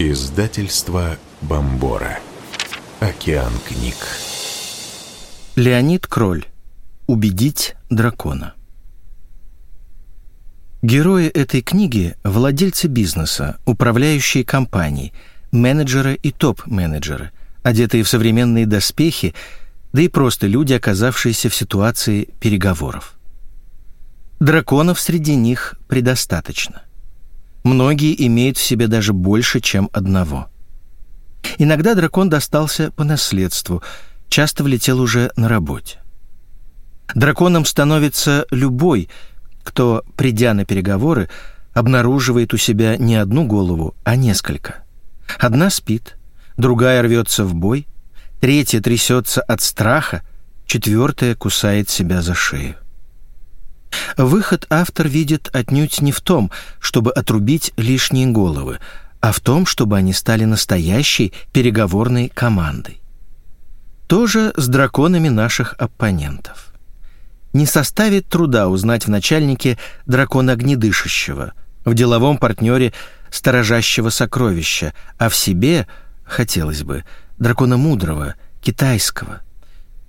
Издательство Бомбора. Океан книг. Леонид Кроль. Убедить дракона. Герои этой книги – владельцы бизнеса, управляющие компанией, менеджеры и топ-менеджеры, одетые в современные доспехи, да и просто люди, оказавшиеся в ситуации переговоров. Драконов среди них предостаточно. Многие имеют в себе даже больше, чем одного. Иногда дракон достался по наследству, часто влетел уже на работе. Драконом становится любой, кто, придя на переговоры, обнаруживает у себя не одну голову, а несколько. Одна спит, другая рвется в бой, третья трясется от страха, четвертая кусает себя за шею. Выход автор видит отнюдь не в том, чтобы отрубить лишние головы, а в том, чтобы они стали настоящей переговорной командой. Тоже с драконами наших оппонентов. Не составит труда узнать в начальнике дракона огнедышащего, в деловом партнере сторожащего сокровища, а в себе, хотелось бы, дракона мудрого, китайского.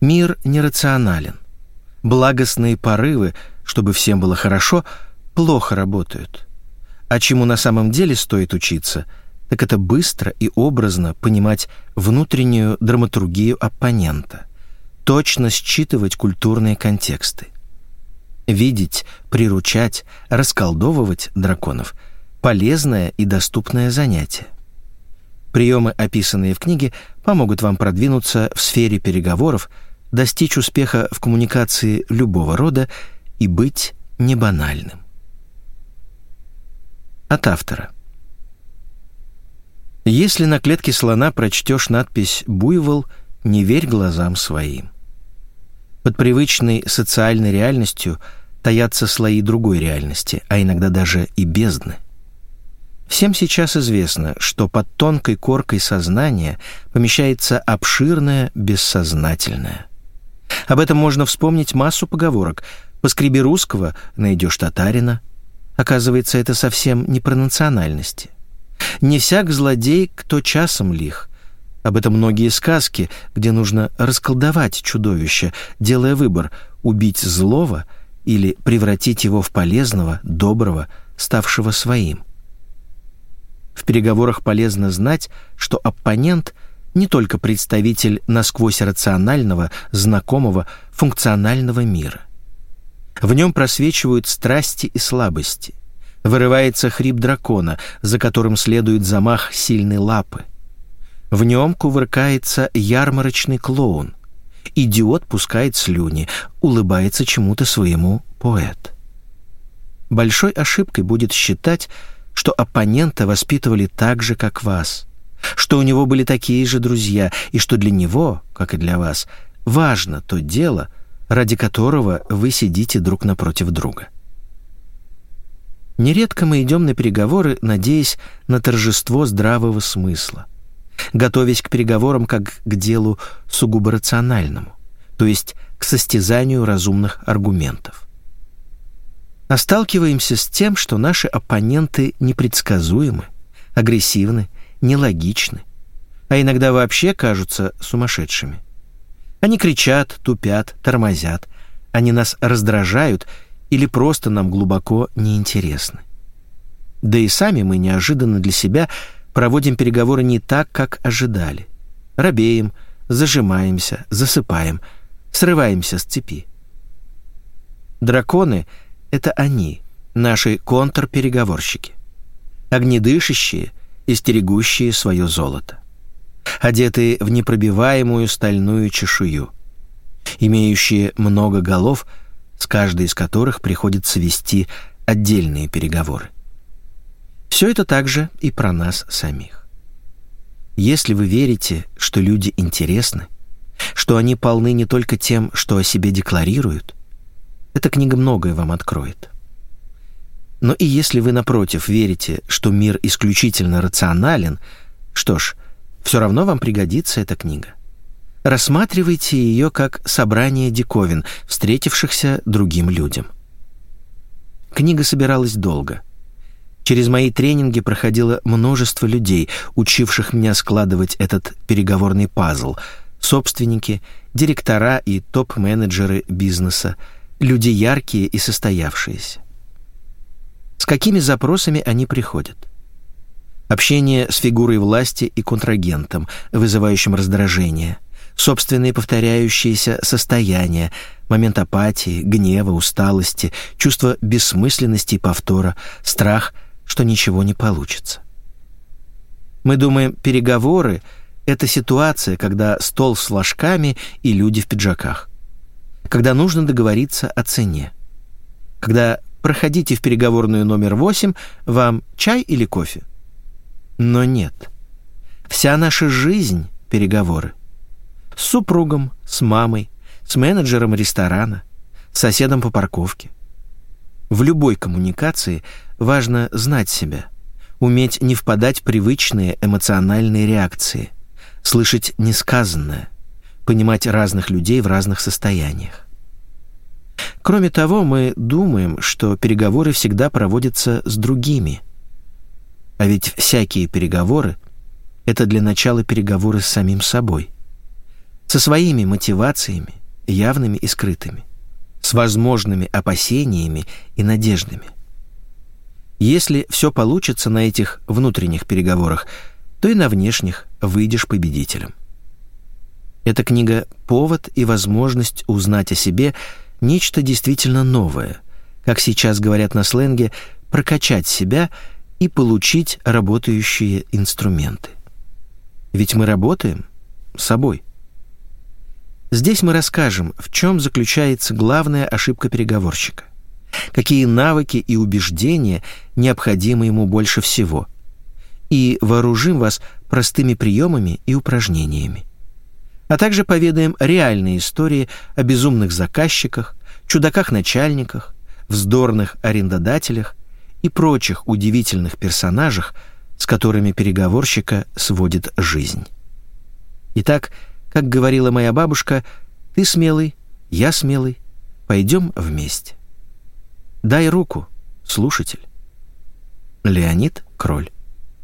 Мир нерационален. Благостные порывы — чтобы всем было хорошо, плохо работают. А чему на самом деле стоит учиться, так это быстро и образно понимать внутреннюю драматургию оппонента, точно считывать культурные контексты. Видеть, приручать, расколдовывать драконов – полезное и доступное занятие. Приемы, описанные в книге, помогут вам продвинуться в сфере переговоров, достичь успеха в коммуникации любого рода и быть небанальным. От автора. Если на клетке слона прочтешь надпись «Буйвол», не верь глазам своим. Под привычной социальной реальностью таятся слои другой реальности, а иногда даже и бездны. Всем сейчас известно, что под тонкой коркой сознания помещается обширное бессознательное. Об этом можно вспомнить массу поговорок – Поскреби русского, найдешь татарина. Оказывается, это совсем не про национальности. Не всяк злодей, кто часом лих. Об этом многие сказки, где нужно расколдовать чудовище, делая выбор — убить злого или превратить его в полезного, доброго, ставшего своим. В переговорах полезно знать, что оппонент — не только представитель насквозь рационального, знакомого, функционального мира. В нем просвечивают страсти и слабости. Вырывается хрип дракона, за которым следует замах сильной лапы. В нем кувыркается ярмарочный клоун. Идиот пускает слюни, улыбается чему-то своему поэт. Большой ошибкой будет считать, что оппонента воспитывали так же, как вас, что у него были такие же друзья, и что для него, как и для вас, важно то дело, ради которого вы сидите друг напротив друга. Нередко мы идем на переговоры, надеясь на торжество здравого смысла, готовясь к переговорам как к делу сугубо рациональному, то есть к состязанию разумных аргументов. А сталкиваемся с тем, что наши оппоненты непредсказуемы, агрессивны, нелогичны, а иногда вообще кажутся сумасшедшими. Они кричат, тупят, тормозят. Они нас раздражают или просто нам глубоко неинтересны. Да и сами мы неожиданно для себя проводим переговоры не так, как ожидали. Робеем, зажимаемся, засыпаем, срываемся с цепи. Драконы — это они, наши контрпереговорщики. Огнедышащие и стерегущие свое золото одетые в непробиваемую стальную чешую, имеющие много голов, с каждой из которых приходится вести отдельные переговоры. Все это также и про нас самих. Если вы верите, что люди интересны, что они полны не только тем, что о себе декларируют, эта книга многое вам откроет. Но и если вы, напротив, верите, что мир исключительно рационален, что ж, все равно вам пригодится эта книга. Рассматривайте ее как собрание диковин, встретившихся другим людям. Книга собиралась долго. Через мои тренинги проходило множество людей, учивших меня складывать этот переговорный пазл. Собственники, директора и топ-менеджеры бизнеса, люди яркие и состоявшиеся. С какими запросами они приходят? Общение с фигурой власти и контрагентом, вызывающим раздражение – собственные повторяющиеся состояния, момент апатии, гнева, усталости, чувство бессмысленности и повтора, страх, что ничего не получится. Мы думаем, переговоры — это ситуация, когда стол с флажками и люди в пиджаках. Когда нужно договориться о цене. Когда проходите в переговорную номер 8, вам чай или кофе? Но нет. Вся наша жизнь — переговоры с супругом, с мамой, с менеджером ресторана, с соседом по парковке. В любой коммуникации важно знать себя, уметь не впадать в привычные эмоциональные реакции, слышать несказанное, понимать разных людей в разных состояниях. Кроме того, мы думаем, что переговоры всегда проводятся с другими. А ведь всякие переговоры — это для начала переговоры с самим собой — со своими мотивациями, явными и скрытыми, с возможными опасениями и надеждами. Если все получится на этих внутренних переговорах, то и на внешних выйдешь победителем. Эта книга — повод и возможность узнать о себе нечто действительно новое, как сейчас говорят на сленге, прокачать себя и получить работающие инструменты. Ведь мы работаем собой. Здесь мы расскажем, в чем заключается главная ошибка переговорщика, какие навыки и убеждения необходимы ему больше всего, и вооружим вас простыми приемами и упражнениями. А также поведаем реальные истории о безумных заказчиках, чудаках-начальниках, вздорных арендодателях и прочих удивительных персонажах, с которыми переговорщика сводит жизнь. Итак, как говорила моя бабушка, ты смелый, я смелый, пойдем вместе. Дай руку, слушатель. Леонид Кроль